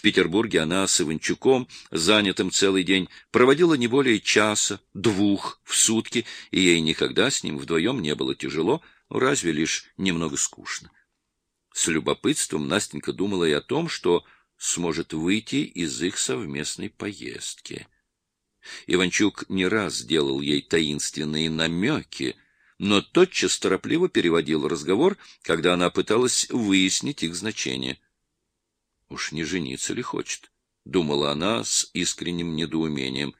В Петербурге она с Иванчуком, занятым целый день, проводила не более часа, двух в сутки, и ей никогда с ним вдвоем не было тяжело, разве лишь немного скучно. С любопытством Настенька думала и о том, что сможет выйти из их совместной поездки. Иванчук не раз делал ей таинственные намеки, но тотчас торопливо переводил разговор, когда она пыталась выяснить их значение. «Уж не жениться ли хочет?» — думала она с искренним недоумением.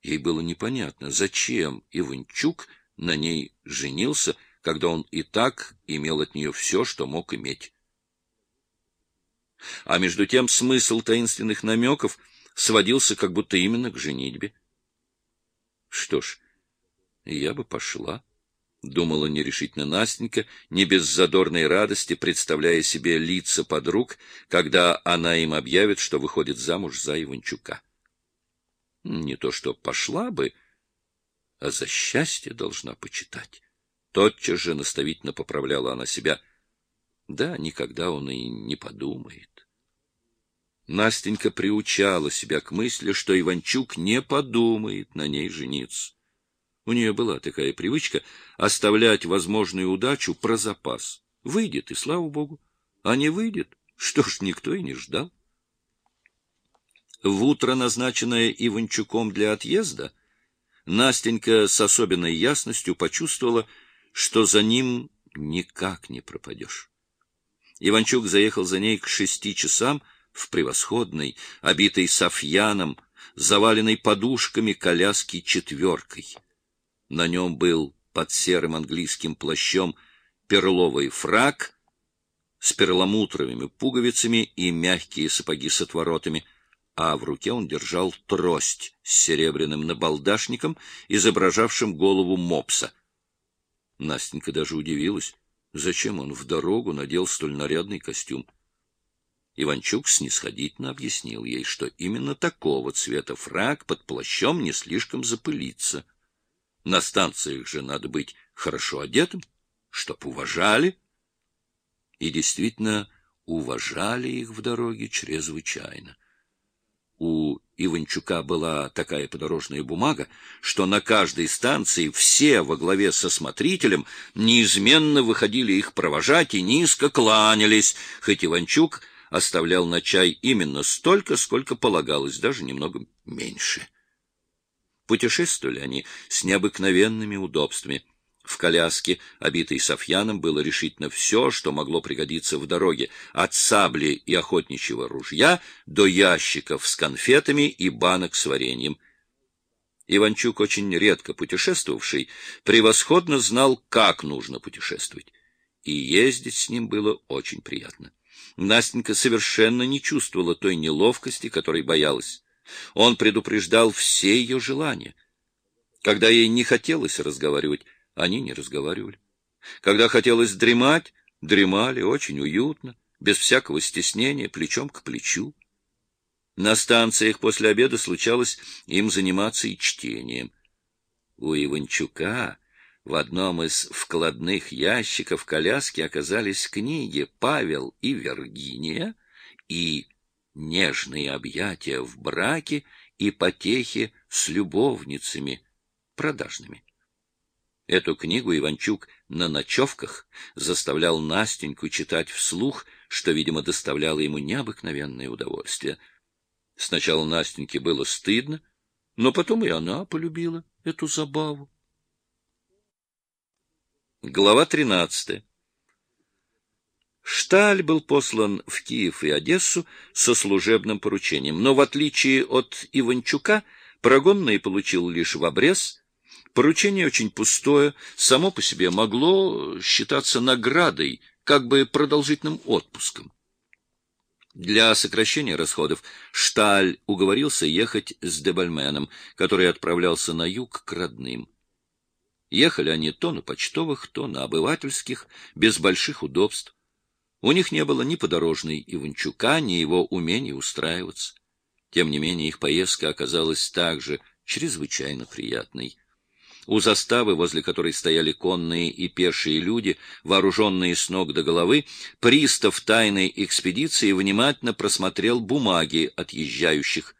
Ей было непонятно, зачем Иванчук на ней женился, когда он и так имел от нее все, что мог иметь. А между тем смысл таинственных намеков сводился как будто именно к женитьбе. Что ж, я бы пошла, — думала нерешительно Настенька, не без задорной радости, представляя себе лица подруг, когда она им объявит, что выходит замуж за Иванчука. Не то что пошла бы, а за счастье должна почитать. Тотчас же наставительно поправляла она себя. Да, никогда он и не подумает. Настенька приучала себя к мысли, что Иванчук не подумает на ней жениться. У нее была такая привычка оставлять возможную удачу про запас. Выйдет, и слава богу. А не выйдет, что ж, никто и не ждал. В утро, назначенное Иванчуком для отъезда, Настенька с особенной ясностью почувствовала, что за ним никак не пропадешь. Иванчук заехал за ней к шести часам, в превосходной, обитой софьяном, заваленной подушками коляски четверкой. На нем был под серым английским плащом перловый фрак с перламутровыми пуговицами и мягкие сапоги с отворотами, а в руке он держал трость с серебряным набалдашником, изображавшим голову мопса. Настенька даже удивилась, зачем он в дорогу надел столь нарядный костюм. Иванчук снисходительно объяснил ей, что именно такого цвета фрак под плащом не слишком запылится. На станциях же надо быть хорошо одетым, чтоб уважали. И действительно уважали их в дороге чрезвычайно. У Иванчука была такая подорожная бумага, что на каждой станции все во главе со смотрителем неизменно выходили их провожать и низко кланялись, хоть Иванчук оставлял на чай именно столько, сколько полагалось, даже немного меньше. Путешествовали они с необыкновенными удобствами. В коляске, обитой софьяном, было решительно все, что могло пригодиться в дороге, от сабли и охотничьего ружья до ящиков с конфетами и банок с вареньем. Иванчук, очень редко путешествовавший, превосходно знал, как нужно путешествовать, и ездить с ним было очень приятно. Настенька совершенно не чувствовала той неловкости, которой боялась. Он предупреждал все ее желания. Когда ей не хотелось разговаривать, они не разговаривали. Когда хотелось дремать, дремали очень уютно, без всякого стеснения, плечом к плечу. На станциях после обеда случалось им заниматься и чтением. У Иванчука в одном из вкладных ящиков коляски оказались книги «Павел и Виргиния» и «Нежные объятия в браке и потехи с любовницами продажными». Эту книгу Иванчук на ночевках заставлял Настеньку читать вслух, что, видимо, доставляло ему необыкновенное удовольствие. Сначала Настеньке было стыдно, но потом и она полюбила эту забаву. Глава 13. Шталь был послан в Киев и Одессу со служебным поручением, но в отличие от Иванчука, прогонный получил лишь в обрез. Поручение очень пустое, само по себе могло считаться наградой, как бы продолжительным отпуском. Для сокращения расходов Шталь уговорился ехать с Дебальменом, который отправлялся на юг к родным. Ехали они то на почтовых, то на обывательских, без больших удобств. У них не было ни подорожной Иванчука, ни его умения устраиваться. Тем не менее, их поездка оказалась также чрезвычайно приятной. У заставы, возле которой стояли конные и пешие люди, вооруженные с ног до головы, пристав тайной экспедиции внимательно просмотрел бумаги отъезжающих,